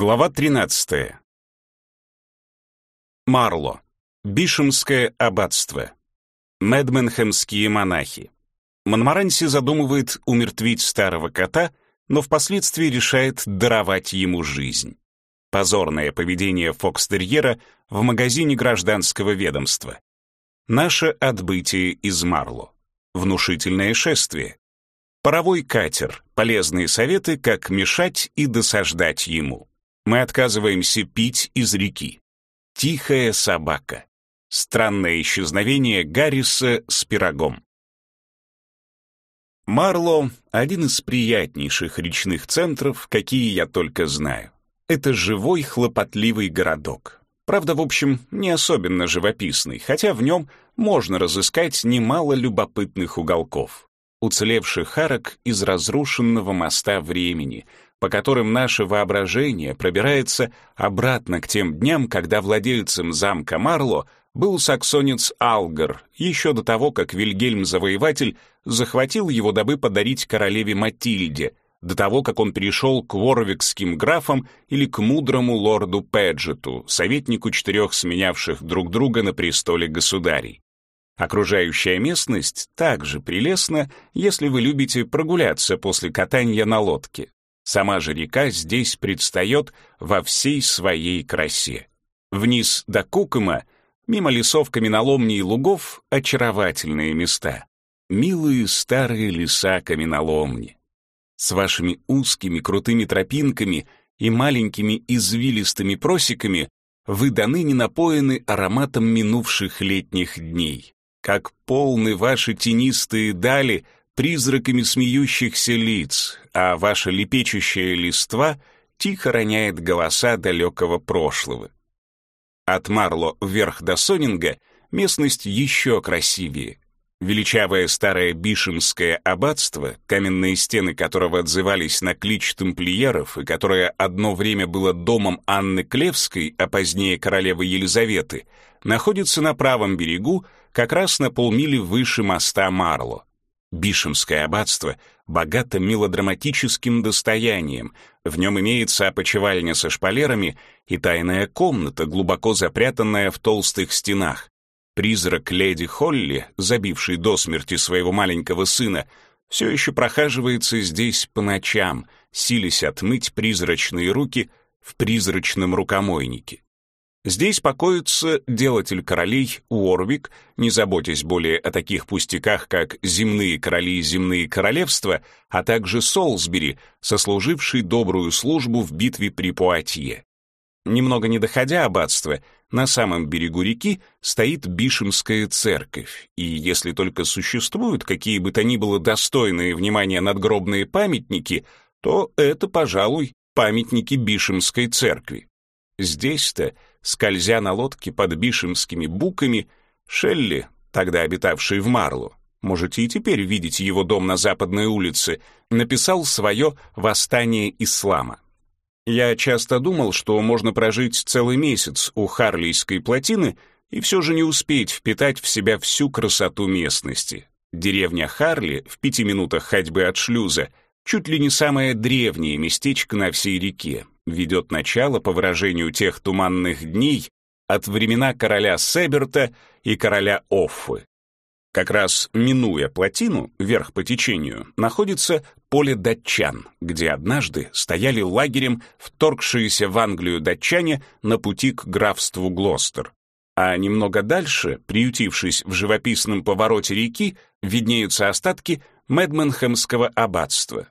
Глава 13. Марло. Бишемское аббатство. Медменхемские монахи. Монмаранси задумывает умертвить старого кота, но впоследствии решает даровать ему жизнь. Позорное поведение фокстерьера в магазине гражданского ведомства. Наше отбытие из Марло. Внушительное шествие. Паровой катер. Полезные советы, как мешать и досаждать ему. Мы отказываемся пить из реки. Тихая собака. Странное исчезновение Гарриса с пирогом. Марло — один из приятнейших речных центров, какие я только знаю. Это живой, хлопотливый городок. Правда, в общем, не особенно живописный, хотя в нем можно разыскать немало любопытных уголков. Уцелевших арок из разрушенного моста времени — по которым наше воображение пробирается обратно к тем дням, когда владельцем замка Марло был саксонец Алгар, еще до того, как Вильгельм-завоеватель захватил его, дабы подарить королеве Матильде, до того, как он перешел к ворвикским графам или к мудрому лорду Педжету, советнику четырех сменявших друг друга на престоле государей. Окружающая местность также прелестна, если вы любите прогуляться после катания на лодке. Сама же река здесь предстает во всей своей красе. Вниз до Кукома, мимо лесов каменоломни и лугов, очаровательные места. Милые старые леса каменоломни. С вашими узкими крутыми тропинками и маленькими извилистыми просеками вы до ныне напоены ароматом минувших летних дней. Как полны ваши тенистые дали — призраками смеющихся лиц, а ваша лепечущая листва тихо роняет голоса далекого прошлого. От Марло вверх до Сонинга местность еще красивее. Величавое старое Бишемское аббатство, каменные стены которого отзывались на клич тамплиеров и которое одно время было домом Анны Клевской, а позднее королевы Елизаветы, находится на правом берегу, как раз на полмили выше моста Марло. Бишемское аббатство богато мелодраматическим достоянием. В нем имеется опочивальня со шпалерами и тайная комната, глубоко запрятанная в толстых стенах. Призрак леди Холли, забивший до смерти своего маленького сына, все еще прохаживается здесь по ночам, силясь отмыть призрачные руки в призрачном рукомойнике. Здесь покоится делатель королей Уорвик, не заботясь более о таких пустяках, как земные короли и земные королевства, а также Солсбери, сослуживший добрую службу в битве при Пуатье. Немного не доходя аббатства, на самом берегу реки стоит Бишемская церковь, и если только существуют какие бы то ни было достойные внимания надгробные памятники, то это, пожалуй, памятники Бишемской церкви. Здесь-то скользя на лодке под бишемскими буками, Шелли, тогда обитавший в Марлу, можете и теперь видеть его дом на Западной улице, написал свое «Восстание ислама». Я часто думал, что можно прожить целый месяц у Харлийской плотины и все же не успеть впитать в себя всю красоту местности. Деревня Харли в пяти минутах ходьбы от шлюза чуть ли не самое древнее местечко на всей реке, ведет начало, по выражению тех туманных дней, от времена короля Себерта и короля Оффы. Как раз минуя плотину, вверх по течению, находится поле датчан, где однажды стояли лагерем вторгшиеся в Англию датчане на пути к графству Глостер. А немного дальше, приютившись в живописном повороте реки, виднеются остатки Медменхемского аббатства.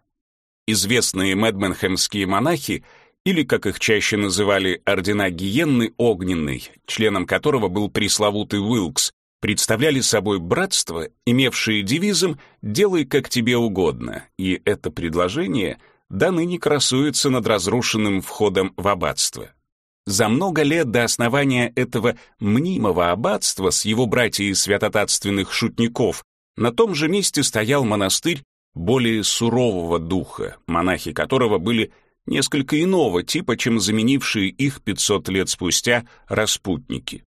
Известные медменхемские монахи или, как их чаще называли, ордена Гиенны Огненной, членом которого был пресловутый Уилкс, представляли собой братство, имевшее девизом «делай как тебе угодно», и это предложение до ныне красуется над разрушенным входом в аббатство. За много лет до основания этого мнимого аббатства с его братьями святотатственных шутников на том же месте стоял монастырь более сурового духа, монахи которого были несколько иного типа, чем заменившие их 500 лет спустя распутники.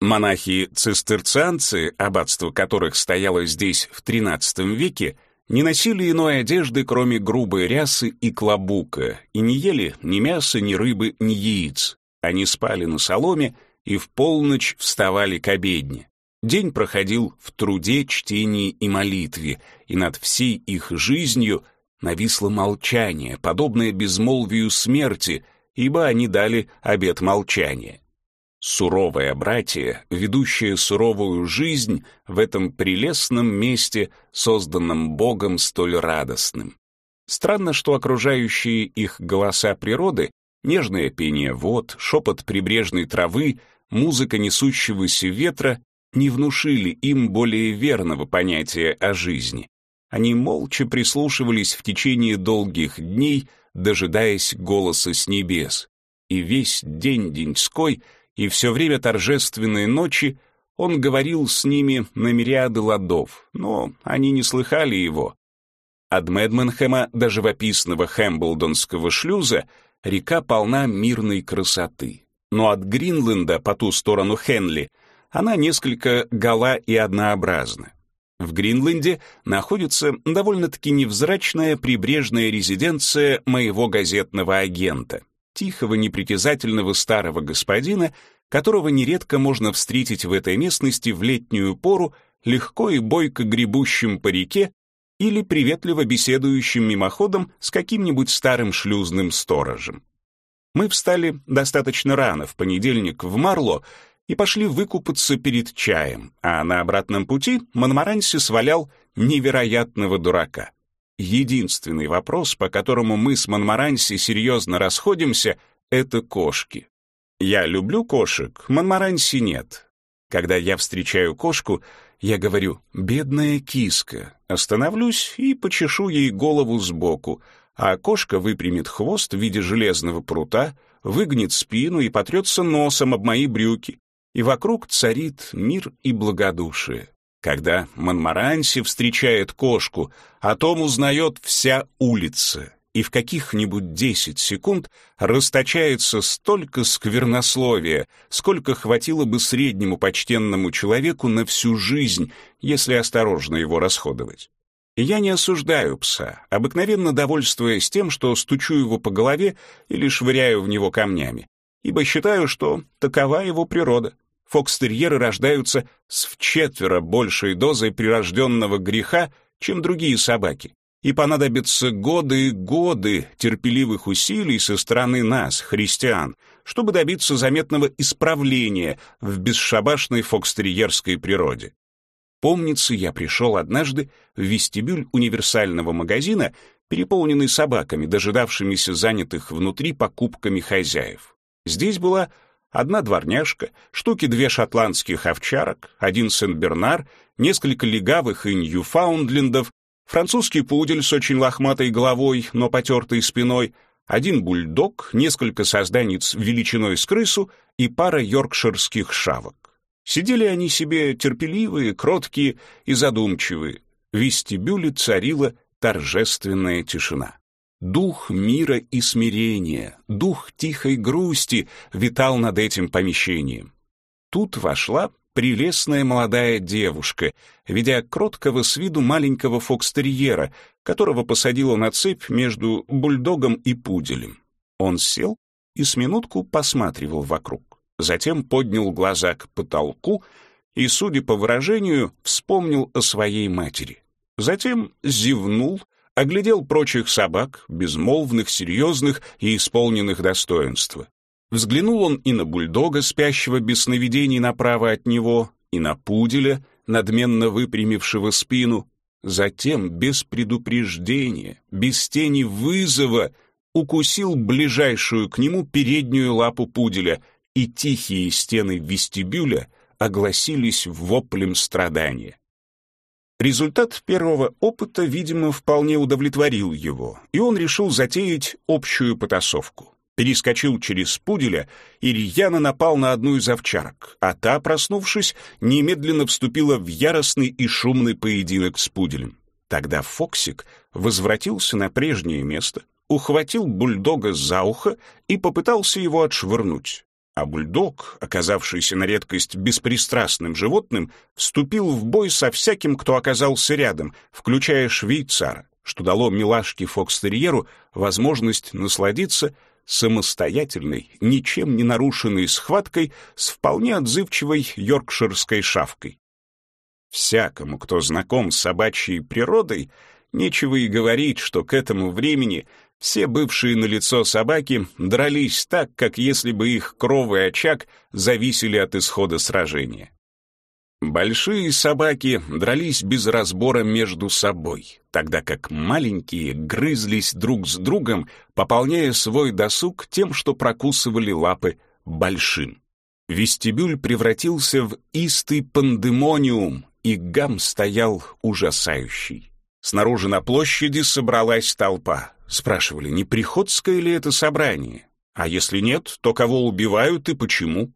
Монахи-цистерцианцы, аббатство которых стояло здесь в XIII веке, не носили иной одежды, кроме грубой рясы и клобука, и не ели ни мяса, ни рыбы, ни яиц. Они спали на соломе и в полночь вставали к обедне. День проходил в труде, чтении и молитве, и над всей их жизнью нависло молчание, подобное безмолвию смерти, ибо они дали обет молчания. Суровое братье, ведущее суровую жизнь в этом прелестном месте, созданном Богом столь радостным. Странно, что окружающие их голоса природы, нежное пение вод, шепот прибрежной травы, музыка несущегося ветра не внушили им более верного понятия о жизни. Они молча прислушивались в течение долгих дней, дожидаясь голоса с небес. И весь день деньской, и все время торжественной ночи он говорил с ними на мириады ладов, но они не слыхали его. От Медменхэма до живописного Хэмблдонского шлюза река полна мирной красоты. Но от Гринленда по ту сторону Хенли она несколько гола и однообразна. В Гринленде находится довольно-таки невзрачная прибрежная резиденция моего газетного агента, тихого непритязательного старого господина, которого нередко можно встретить в этой местности в летнюю пору легко и бойко гребущим по реке или приветливо беседующим мимоходом с каким-нибудь старым шлюзным сторожем. Мы встали достаточно рано в понедельник в Марло и пошли выкупаться перед чаем, а на обратном пути Монмаранси свалял невероятного дурака. Единственный вопрос, по которому мы с Монмаранси серьезно расходимся, это кошки. Я люблю кошек, Монмаранси нет. Когда я встречаю кошку, я говорю «бедная киска», остановлюсь и почешу ей голову сбоку, а кошка выпрямит хвост в виде железного прута, выгнет спину и потрется носом об мои брюки, и вокруг царит мир и благодушие. Когда Монмаранси встречает кошку, о том узнает вся улица, и в каких-нибудь десять секунд расточается столько сквернословия, сколько хватило бы среднему почтенному человеку на всю жизнь, если осторожно его расходовать. Я не осуждаю пса, обыкновенно довольствуясь тем, что стучу его по голове или швыряю в него камнями, ибо считаю, что такова его природа. Фокстерьеры рождаются с вчетверо большей дозой прирожденного греха, чем другие собаки, и понадобятся годы и годы терпеливых усилий со стороны нас, христиан, чтобы добиться заметного исправления в бесшабашной фокстерьерской природе. Помнится, я пришел однажды в вестибюль универсального магазина, переполненный собаками, дожидавшимися занятых внутри покупками хозяев. Здесь была одна дворняжка, штуки две шотландских овчарок, один сен-бернар, несколько легавых и ньюфаундлендов, французский пудель с очень лохматой головой, но потертой спиной, один бульдог, несколько созданиц величиной с крысу и пара йоркширских шавок. Сидели они себе терпеливые, кроткие и задумчивые. В вестибюле царила торжественная тишина. Дух мира и смирения, дух тихой грусти витал над этим помещением. Тут вошла прелестная молодая девушка, ведя кроткого с виду маленького фокстерьера, которого посадила на цепь между бульдогом и пуделем. Он сел и с минутку посматривал вокруг. Затем поднял глаза к потолку и, судя по выражению, вспомнил о своей матери. Затем зевнул оглядел прочих собак, безмолвных, серьезных и исполненных достоинства. Взглянул он и на бульдога, спящего без сновидений направо от него, и на пуделя, надменно выпрямившего спину. Затем, без предупреждения, без тени вызова, укусил ближайшую к нему переднюю лапу пуделя, и тихие стены вестибюля огласились воплем страдания. Результат первого опыта, видимо, вполне удовлетворил его, и он решил затеять общую потасовку. Перескочил через пуделя и рьяно напал на одну из овчарок, а та, проснувшись, немедленно вступила в яростный и шумный поединок с пуделем. Тогда Фоксик возвратился на прежнее место, ухватил бульдога за ухо и попытался его отшвырнуть. А бульдог, оказавшийся на редкость беспристрастным животным, вступил в бой со всяким, кто оказался рядом, включая швейцара, что дало милашке фокстерьеру возможность насладиться самостоятельной, ничем не нарушенной схваткой с вполне отзывчивой йоркширской шавкой. Всякому, кто знаком с собачьей природой, нечего и говорить, что к этому времени все бывшие на лицо собаки дрались так, как если бы их кров и очаг зависели от исхода сражения. Большие собаки дрались без разбора между собой, тогда как маленькие грызлись друг с другом, пополняя свой досуг тем, что прокусывали лапы большим. Вестибюль превратился в истый пандемониум, и гам стоял ужасающий. Снаружи на площади собралась толпа. Спрашивали, не приходское ли это собрание? А если нет, то кого убивают и почему?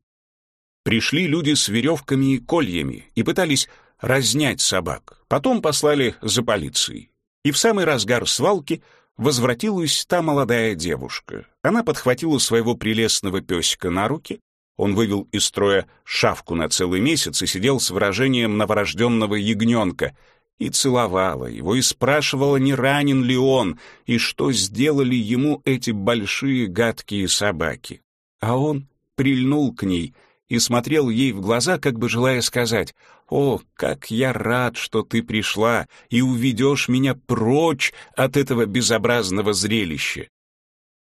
Пришли люди с веревками и кольями и пытались разнять собак. Потом послали за полицией. И в самый разгар свалки возвратилась та молодая девушка. Она подхватила своего прелестного песика на руки, он вывел из строя шавку на целый месяц и сидел с выражением новорожденного ягненка, и целовала его, и спрашивала, не ранен ли он, и что сделали ему эти большие гадкие собаки. А он прильнул к ней — и смотрел ей в глаза, как бы желая сказать, «О, как я рад, что ты пришла и уведешь меня прочь от этого безобразного зрелища».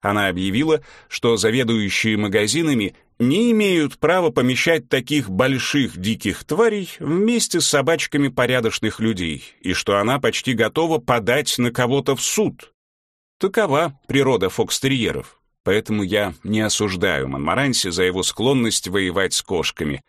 Она объявила, что заведующие магазинами не имеют права помещать таких больших диких тварей вместе с собачками порядочных людей, и что она почти готова подать на кого-то в суд. Такова природа фокстерьеров. Поэтому я не осуждаю Монмаранси за его склонность воевать с кошками.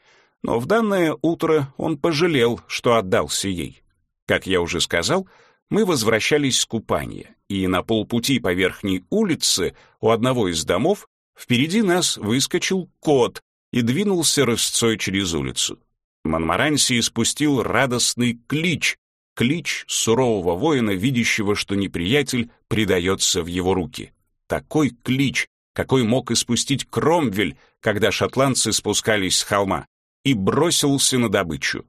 Но в данное утро он пожалел, что отдался ей. Как я уже сказал, мы возвращались с купания, и на полпути по верхней улице у одного из домов впереди нас выскочил кот и двинулся рысцой через улицу. Монмаранси испустил радостный клич, клич сурового воина, видящего, что неприятель предается в его руки такой клич, какой мог испустить Кромвель, когда шотландцы спускались с холма, и бросился на добычу.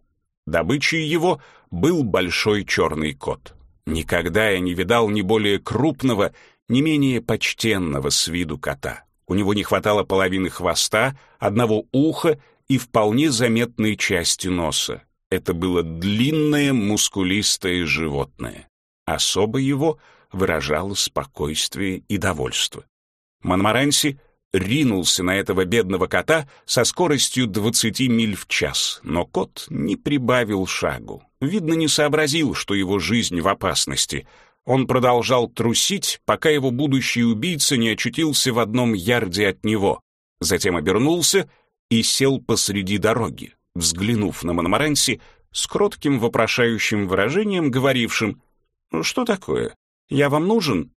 Добычей его был большой черный кот. Никогда я не видал ни более крупного, ни менее почтенного с виду кота. У него не хватало половины хвоста, одного уха и вполне заметной части носа. Это было длинное мускулистое животное. Особо его — выражало спокойствие и довольство. Монмаранси ринулся на этого бедного кота со скоростью 20 миль в час, но кот не прибавил шагу. Видно, не сообразил, что его жизнь в опасности. Он продолжал трусить, пока его будущий убийца не очутился в одном ярде от него. Затем обернулся и сел посреди дороги, взглянув на Монмаранси с кротким вопрошающим выражением, говорившим «Ну «Что такое? Я вам нужен?»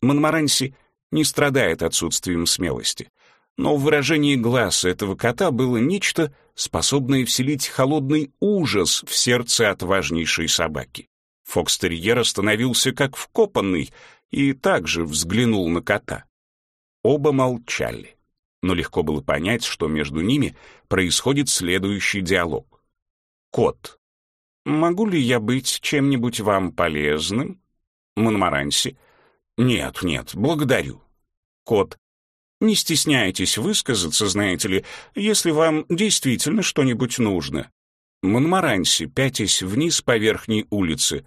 Монмаранси не страдает отсутствием смелости, но в выражении глаз этого кота было нечто, способное вселить холодный ужас в сердце отважнейшей собаки. Фокстерьер остановился как вкопанный и также взглянул на кота. Оба молчали, но легко было понять, что между ними происходит следующий диалог. «Кот, могу ли я быть чем-нибудь вам полезным?» Монмаранси. «Нет, нет, благодарю». Кот. «Не стесняйтесь высказаться, знаете ли, если вам действительно что-нибудь нужно». Монмаранси, пятясь вниз по верхней улице.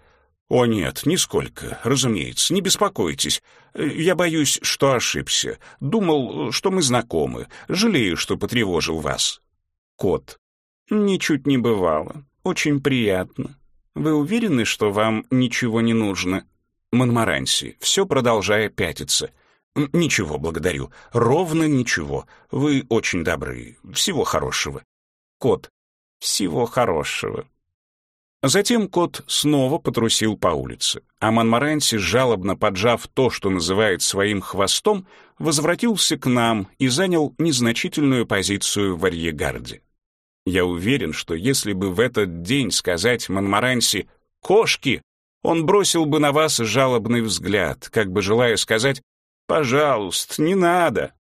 «О нет, нисколько, разумеется, не беспокойтесь. Я боюсь, что ошибся. Думал, что мы знакомы. Жалею, что потревожил вас». Кот. «Ничуть не бывало. Очень приятно. Вы уверены, что вам ничего не нужно?» Монмаранси, все продолжая пятиться. «Ничего, благодарю. Ровно ничего. Вы очень добры. Всего хорошего». Кот. «Всего хорошего». Затем кот снова потрусил по улице, а Монмаранси, жалобно поджав то, что называет своим хвостом, возвратился к нам и занял незначительную позицию в арьегарде. Я уверен, что если бы в этот день сказать Монмаранси «Кошки!», он бросил бы на вас жалобный взгляд, как бы желая сказать «пожалуйста, не надо».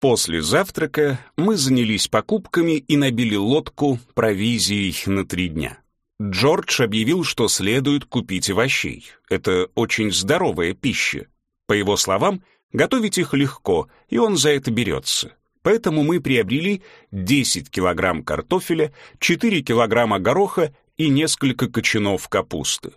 После завтрака мы занялись покупками и набили лодку провизией на три дня. Джордж объявил, что следует купить овощей. Это очень здоровая пища. По его словам, готовить их легко, и он за это берется. Поэтому мы приобрели 10 килограмм картофеля, 4 килограмма гороха и несколько кочанов капусты.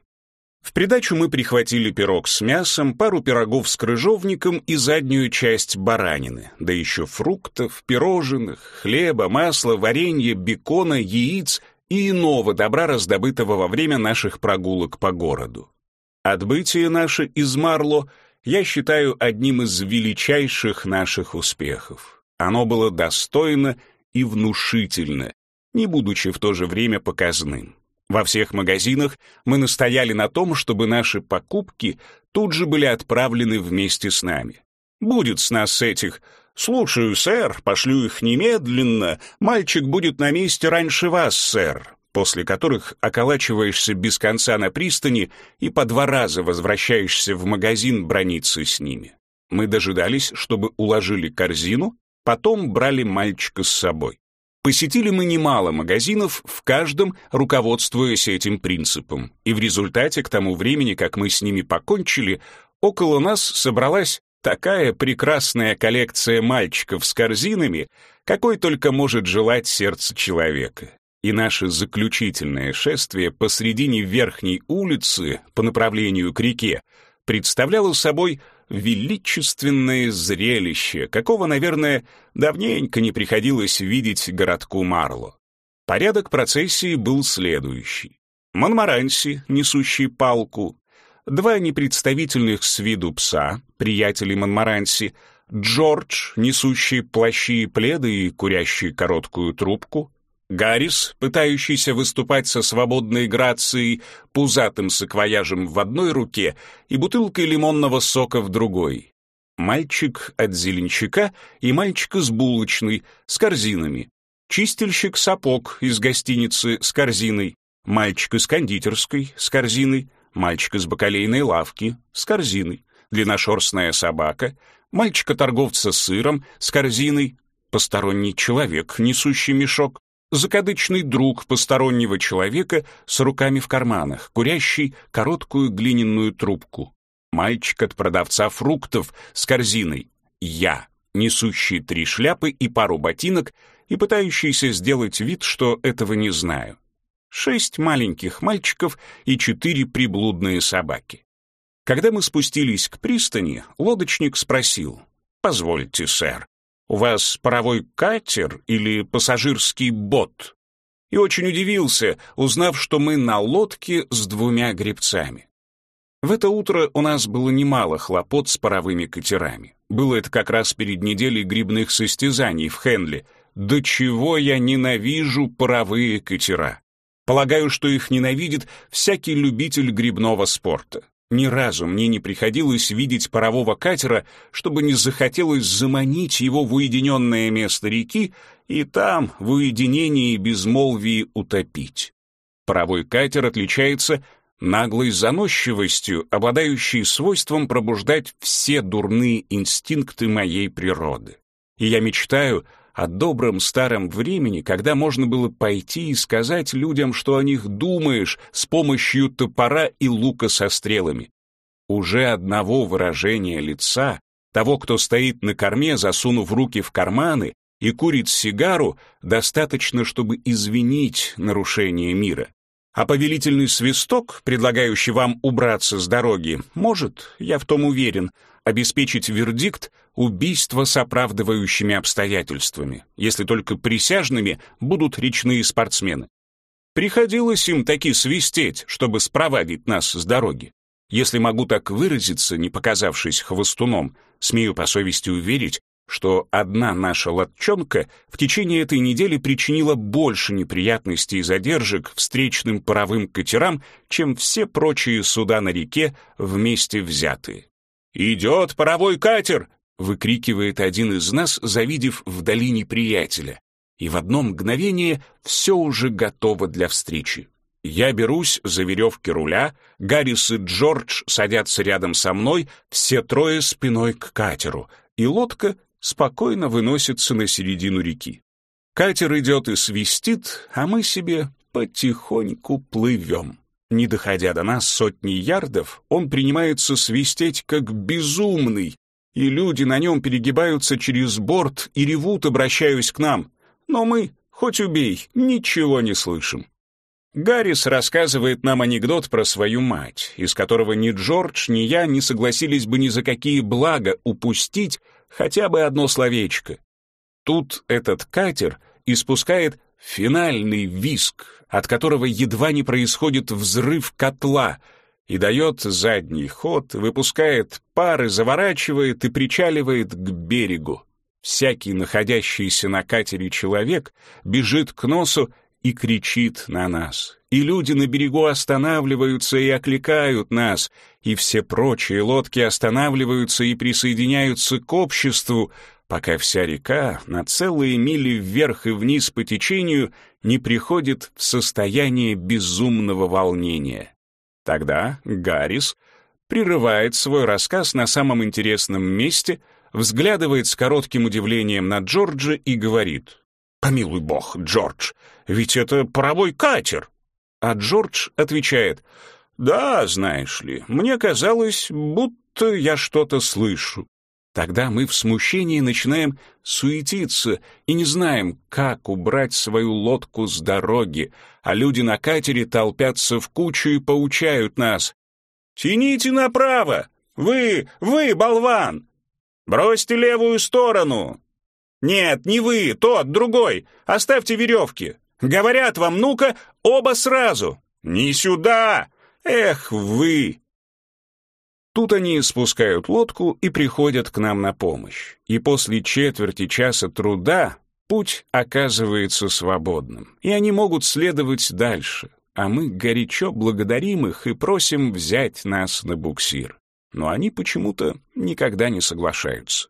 В придачу мы прихватили пирог с мясом, пару пирогов с крыжовником и заднюю часть баранины, да еще фруктов, пирожных, хлеба, масла, варенья, бекона, яиц и иного добра, раздобытого во время наших прогулок по городу. Отбытие наше из Марло я считаю одним из величайших наших успехов. Оно было достойно и внушительно, не будучи в то же время показным. Во всех магазинах мы настояли на том, чтобы наши покупки тут же были отправлены вместе с нами. Будет с нас этих «Слушаю, сэр, пошлю их немедленно, мальчик будет на месте раньше вас, сэр», после которых околачиваешься без конца на пристани и по два раза возвращаешься в магазин брониться с ними. Мы дожидались, чтобы уложили корзину, потом брали мальчика с собой. Посетили мы немало магазинов, в каждом руководствуясь этим принципом, и в результате к тому времени, как мы с ними покончили, около нас собралась такая прекрасная коллекция мальчиков с корзинами, какой только может желать сердце человека. И наше заключительное шествие посредине верхней улицы по направлению к реке представляло собой величественное зрелище, какого, наверное, давненько не приходилось видеть городку Марло. Порядок процессии был следующий. Монмаранси, несущий палку, два непредставительных с виду пса, приятели Монмаранси, Джордж, несущий плащи и пледы и курящий короткую трубку, Гаррис, пытающийся выступать со свободной грацией, пузатым саквояжем в одной руке и бутылкой лимонного сока в другой. Мальчик от зеленщика и мальчик из булочной с корзинами. Чистильщик сапог из гостиницы с корзиной. Мальчик из кондитерской с корзиной. Мальчик из бакалейной лавки с корзиной. Длинношерстная собака. Мальчика-торговца сыром с корзиной. Посторонний человек, несущий мешок закадычный друг постороннего человека с руками в карманах, курящий короткую глиняную трубку. Мальчик от продавца фруктов с корзиной. Я, несущий три шляпы и пару ботинок и пытающийся сделать вид, что этого не знаю. Шесть маленьких мальчиков и четыре приблудные собаки. Когда мы спустились к пристани, лодочник спросил, «Позвольте, сэр, у вас паровой катер или пассажирский бот?» И очень удивился, узнав, что мы на лодке с двумя гребцами. В это утро у нас было немало хлопот с паровыми катерами. Было это как раз перед неделей грибных состязаний в Хенли. До чего я ненавижу паровые катера. Полагаю, что их ненавидит всякий любитель грибного спорта. Ни разу мне не приходилось видеть парового катера, чтобы не захотелось заманить его в уединенное место реки и там, в уединении безмолвии, утопить. Паровой катер отличается наглой заносчивостью, обладающей свойством пробуждать все дурные инстинкты моей природы. И я мечтаю о добром старом времени, когда можно было пойти и сказать людям, что о них думаешь с помощью топора и лука со стрелами. Уже одного выражения лица, того, кто стоит на корме, засунув руки в карманы и курит сигару, достаточно, чтобы извинить нарушение мира. А повелительный свисток, предлагающий вам убраться с дороги, может, я в том уверен, обеспечить вердикт убийства с оправдывающими обстоятельствами, если только присяжными будут речные спортсмены. Приходилось им таки свистеть, чтобы спровадить нас с дороги. Если могу так выразиться, не показавшись хвостуном, смею по совести уверить, что одна наша латчонка в течение этой недели причинила больше неприятностей и задержек встречным паровым катерам, чем все прочие суда на реке вместе взятые. «Идет паровой катер!» — выкрикивает один из нас, завидев вдали неприятеля. И в одно мгновение все уже готово для встречи. Я берусь за веревки руля, Гаррис и Джордж садятся рядом со мной, все трое спиной к катеру, и лодка спокойно выносится на середину реки. Катер идет и свистит, а мы себе потихоньку плывем. Не доходя до нас сотни ярдов, он принимается свистеть как безумный, и люди на нем перегибаются через борт и ревут, обращаясь к нам. Но мы, хоть убей, ничего не слышим. Гаррис рассказывает нам анекдот про свою мать, из которого ни Джордж, ни я не согласились бы ни за какие блага упустить хотя бы одно словечко. Тут этот катер испускает финальный виск, от которого едва не происходит взрыв котла, и дает задний ход, выпускает пары, заворачивает и причаливает к берегу. Всякий находящийся на катере человек бежит к носу и кричит на нас. И люди на берегу останавливаются и окликают нас, и все прочие лодки останавливаются и присоединяются к обществу, пока вся река на целые мили вверх и вниз по течению не приходит в состояние безумного волнения. Тогда Гаррис прерывает свой рассказ на самом интересном месте, взглядывает с коротким удивлением на Джорджа и говорит «Помилуй бог, Джордж, ведь это паровой катер!» А Джордж отвечает «Да, знаешь ли, мне казалось, будто я что-то слышу». Тогда мы в смущении начинаем суетиться и не знаем, как убрать свою лодку с дороги, а люди на катере толпятся в кучу и поучают нас. «Тяните направо! Вы, вы, болван! Бросьте левую сторону! Нет, не вы, тот, другой! Оставьте веревки! Говорят вам, ну-ка, оба сразу! Не сюда! Эх вы!» Тут они спускают лодку и приходят к нам на помощь. И после четверти часа труда путь оказывается свободным, и они могут следовать дальше, а мы горячо благодарим их и просим взять нас на буксир. Но они почему-то никогда не соглашаются.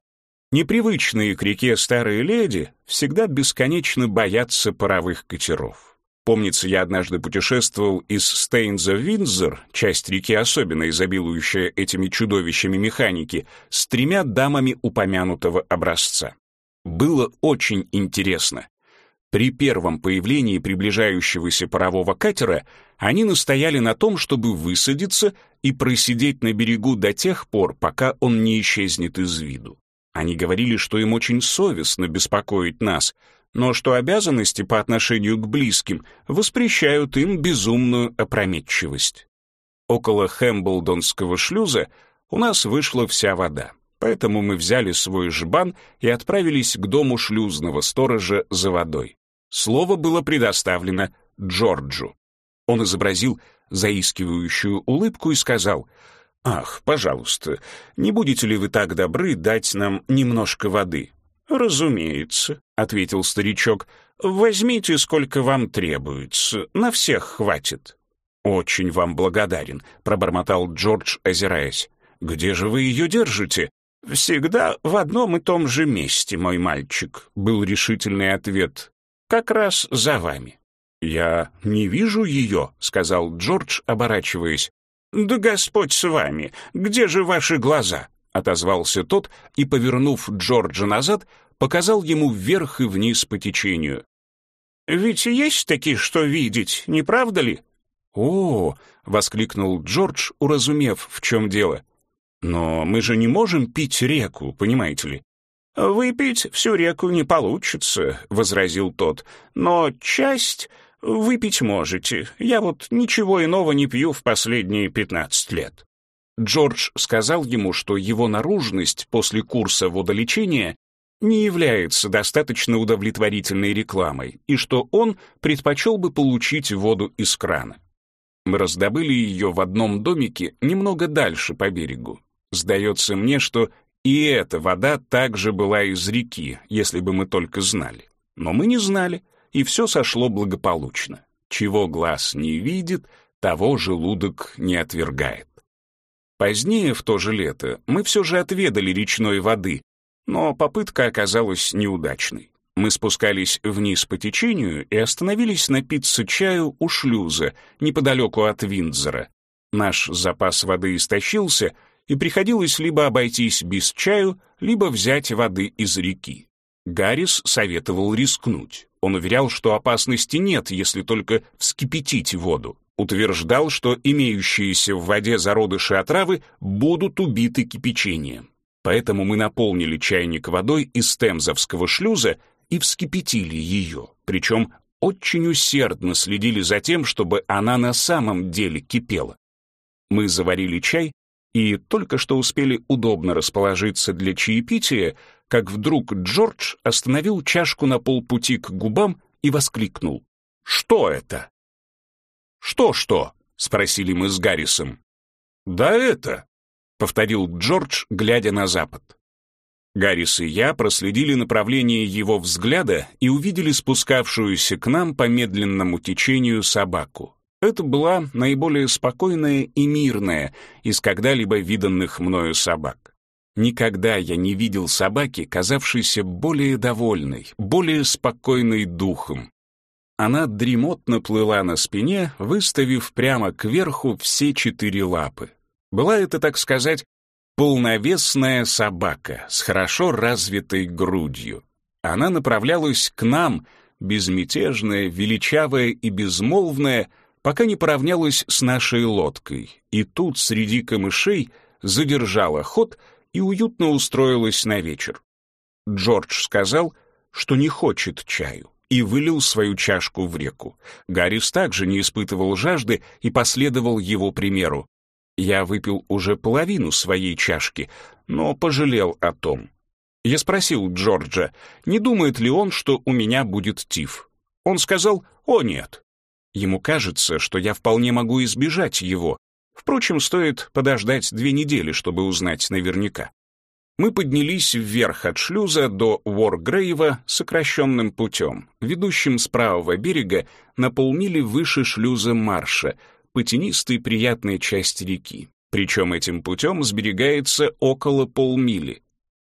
Непривычные к реке старые леди всегда бесконечно боятся паровых катеров. Помнится, я однажды путешествовал из Стейнза в Виндзор, часть реки особенно изобилующая этими чудовищами механики, с тремя дамами упомянутого образца. Было очень интересно. При первом появлении приближающегося парового катера они настояли на том, чтобы высадиться и просидеть на берегу до тех пор, пока он не исчезнет из виду. Они говорили, что им очень совестно беспокоить нас, но что обязанности по отношению к близким воспрещают им безумную опрометчивость. Около Хэмблдонского шлюза у нас вышла вся вода, поэтому мы взяли свой жбан и отправились к дому шлюзного сторожа за водой. Слово было предоставлено Джорджу. Он изобразил заискивающую улыбку и сказал, «Ах, пожалуйста, не будете ли вы так добры дать нам немножко воды? «Разумеется», — ответил старичок. «Возьмите, сколько вам требуется. На всех хватит». «Очень вам благодарен», — пробормотал Джордж, озираясь. «Где же вы ее держите?» «Всегда в одном и том же месте, мой мальчик», — был решительный ответ. «Как раз за вами». «Я не вижу ее», — сказал Джордж, оборачиваясь. «Да Господь с вами! Где же ваши глаза?» — отозвался тот и, повернув Джорджа назад, показал ему вверх и вниз по течению. «Ведь есть такие, что видеть, не правда ли?» «О!» — воскликнул Джордж, уразумев, в чем дело. «Но мы же не можем пить реку, понимаете ли?» «Выпить всю реку не получится», — возразил тот. «Но часть выпить можете. Я вот ничего иного не пью в последние пятнадцать лет». Джордж сказал ему, что его наружность после курса водолечения не является достаточно удовлетворительной рекламой и что он предпочел бы получить воду из крана. Мы раздобыли ее в одном домике немного дальше по берегу. Сдается мне, что и эта вода также была из реки, если бы мы только знали. Но мы не знали, и все сошло благополучно. Чего глаз не видит, того желудок не отвергает. Позднее, в то же лето, мы все же отведали речной воды, но попытка оказалась неудачной. Мы спускались вниз по течению и остановились напиться чаю у шлюза, неподалеку от Виндзора. Наш запас воды истощился, и приходилось либо обойтись без чаю, либо взять воды из реки. Гаррис советовал рискнуть. Он уверял, что опасности нет, если только вскипятить воду. Утверждал, что имеющиеся в воде зародыши отравы будут убиты кипячением. Поэтому мы наполнили чайник водой из темзовского шлюза и вскипятили ее, причем очень усердно следили за тем, чтобы она на самом деле кипела. Мы заварили чай и только что успели удобно расположиться для чаепития, как вдруг Джордж остановил чашку на полпути к губам и воскликнул. «Что это?» «Что-что?» — спросили мы с Гаррисом. «Да это!» — повторил Джордж, глядя на запад. Гаррис и я проследили направление его взгляда и увидели спускавшуюся к нам по медленному течению собаку. Это была наиболее спокойная и мирная из когда-либо виданных мною собак. Никогда я не видел собаки, казавшейся более довольной, более спокойной духом. Она дремотно плыла на спине, выставив прямо кверху все четыре лапы. Была это, так сказать, полновесная собака с хорошо развитой грудью. Она направлялась к нам, безмятежная, величавая и безмолвная, пока не поравнялась с нашей лодкой, и тут среди камышей задержала ход и уютно устроилась на вечер. Джордж сказал, что не хочет чаю, и вылил свою чашку в реку. Гаррис также не испытывал жажды и последовал его примеру. Я выпил уже половину своей чашки, но пожалел о том. Я спросил Джорджа, не думает ли он, что у меня будет тиф. Он сказал «О, нет». Ему кажется, что я вполне могу избежать его. Впрочем, стоит подождать две недели, чтобы узнать наверняка. Мы поднялись вверх от шлюза до Уоргрейва сокращенным путем, ведущим с правого берега на полмили выше шлюза Марша — по тенистой приятной части реки. Причем этим путем сберегается около полмили.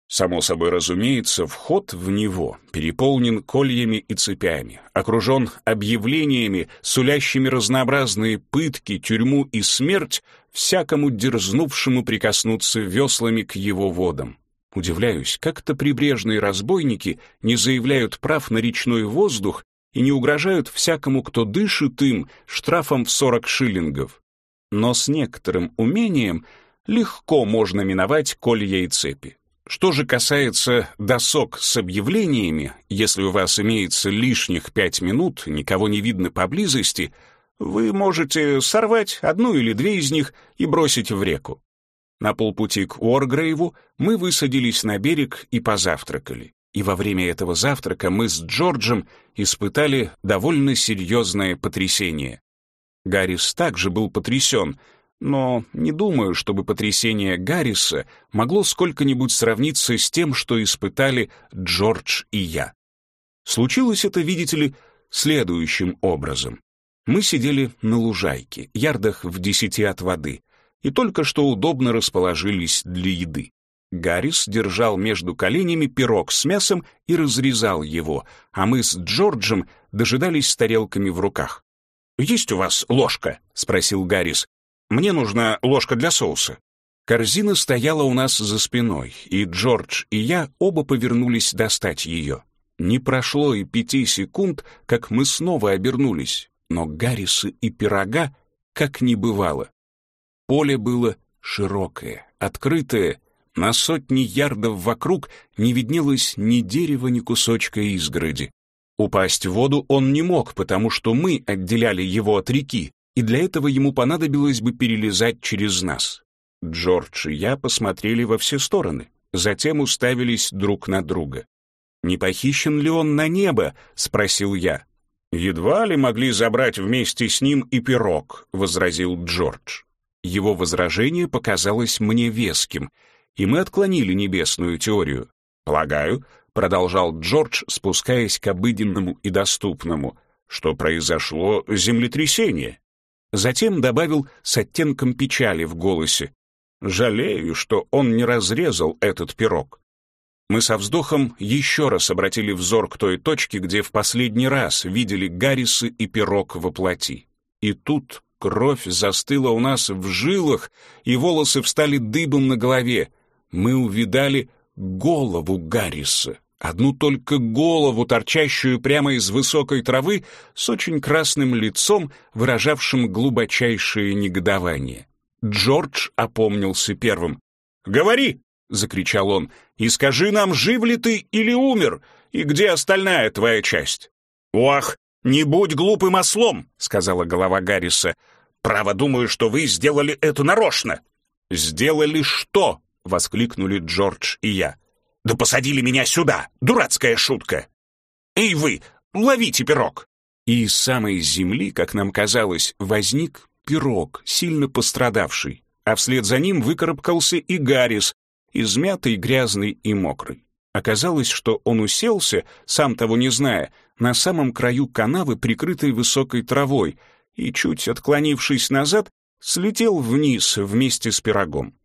Само собой разумеется, вход в него переполнен кольями и цепями, окружен объявлениями, сулящими разнообразные пытки, тюрьму и смерть всякому дерзнувшему прикоснуться веслами к его водам. Удивляюсь, как-то прибрежные разбойники не заявляют прав на речной воздух и не угрожают всякому, кто дышит им, штрафом в 40 шиллингов. Но с некоторым умением легко можно миновать колья и цепи. Что же касается досок с объявлениями, если у вас имеется лишних пять минут, никого не видно поблизости, вы можете сорвать одну или две из них и бросить в реку. На полпути к Уоргрейву мы высадились на берег и позавтракали и во время этого завтрака мы с Джорджем испытали довольно серьезное потрясение. Гаррис также был потрясен, но не думаю, чтобы потрясение Гарриса могло сколько-нибудь сравниться с тем, что испытали Джордж и я. Случилось это, видите ли, следующим образом. Мы сидели на лужайке, ярдах в десяти от воды, и только что удобно расположились для еды. Гаррис держал между коленями пирог с мясом и разрезал его, а мы с Джорджем дожидались с тарелками в руках. «Есть у вас ложка?» — спросил Гаррис. «Мне нужна ложка для соуса». Корзина стояла у нас за спиной, и Джордж и я оба повернулись достать ее. Не прошло и пяти секунд, как мы снова обернулись, но Гарриса и пирога как не бывало. Поле было широкое, открытое на сотни ярдов вокруг не виднелось ни дерева, ни кусочка изгороди. Упасть в воду он не мог, потому что мы отделяли его от реки, и для этого ему понадобилось бы перелезать через нас. Джордж и я посмотрели во все стороны, затем уставились друг на друга. «Не похищен ли он на небо?» — спросил я. «Едва ли могли забрать вместе с ним и пирог», — возразил Джордж. Его возражение показалось мне веским — и мы отклонили небесную теорию. Полагаю, продолжал Джордж, спускаясь к обыденному и доступному, что произошло землетрясение. Затем добавил с оттенком печали в голосе. «Жалею, что он не разрезал этот пирог». Мы со вздохом еще раз обратили взор к той точке, где в последний раз видели Гаррисы и пирог во плоти. И тут, кровь застыла у нас в жилах, и волосы встали дыбом на голове. Мы увидали голову Гарриса. Одну только голову, торчащую прямо из высокой травы, с очень красным лицом, выражавшим глубочайшее негодование. Джордж опомнился первым. «Говори!» — закричал он. «И скажи нам, жив ли ты или умер, и где остальная твоя часть?» «Ох, не будь глупым ослом!» — сказала голова Гарриса. «Право думаю, что вы сделали это нарочно!» «Сделали что?» — воскликнули Джордж и я. «Да посадили меня сюда! Дурацкая шутка!» «Эй вы, ловите пирог!» И из самой земли, как нам казалось, возник пирог, сильно пострадавший, а вслед за ним выкарабкался и Гаррис, измятый, грязный и мокрый. Оказалось, что он уселся, сам того не зная, на самом краю канавы, прикрытой высокой травой, и, чуть отклонившись назад, слетел вниз вместе с пирогом.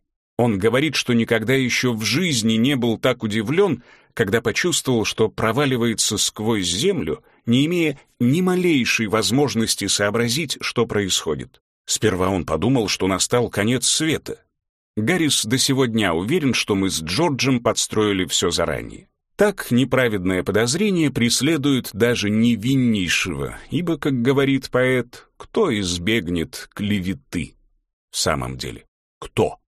Он говорит, что никогда еще в жизни не был так удивлен, когда почувствовал, что проваливается сквозь землю, не имея ни малейшей возможности сообразить, что происходит. Сперва он подумал, что настал конец света. Гаррис до сего дня уверен, что мы с Джорджем подстроили все заранее. Так неправедное подозрение преследует даже невиннейшего, ибо, как говорит поэт, кто избегнет клеветы? В самом деле, кто?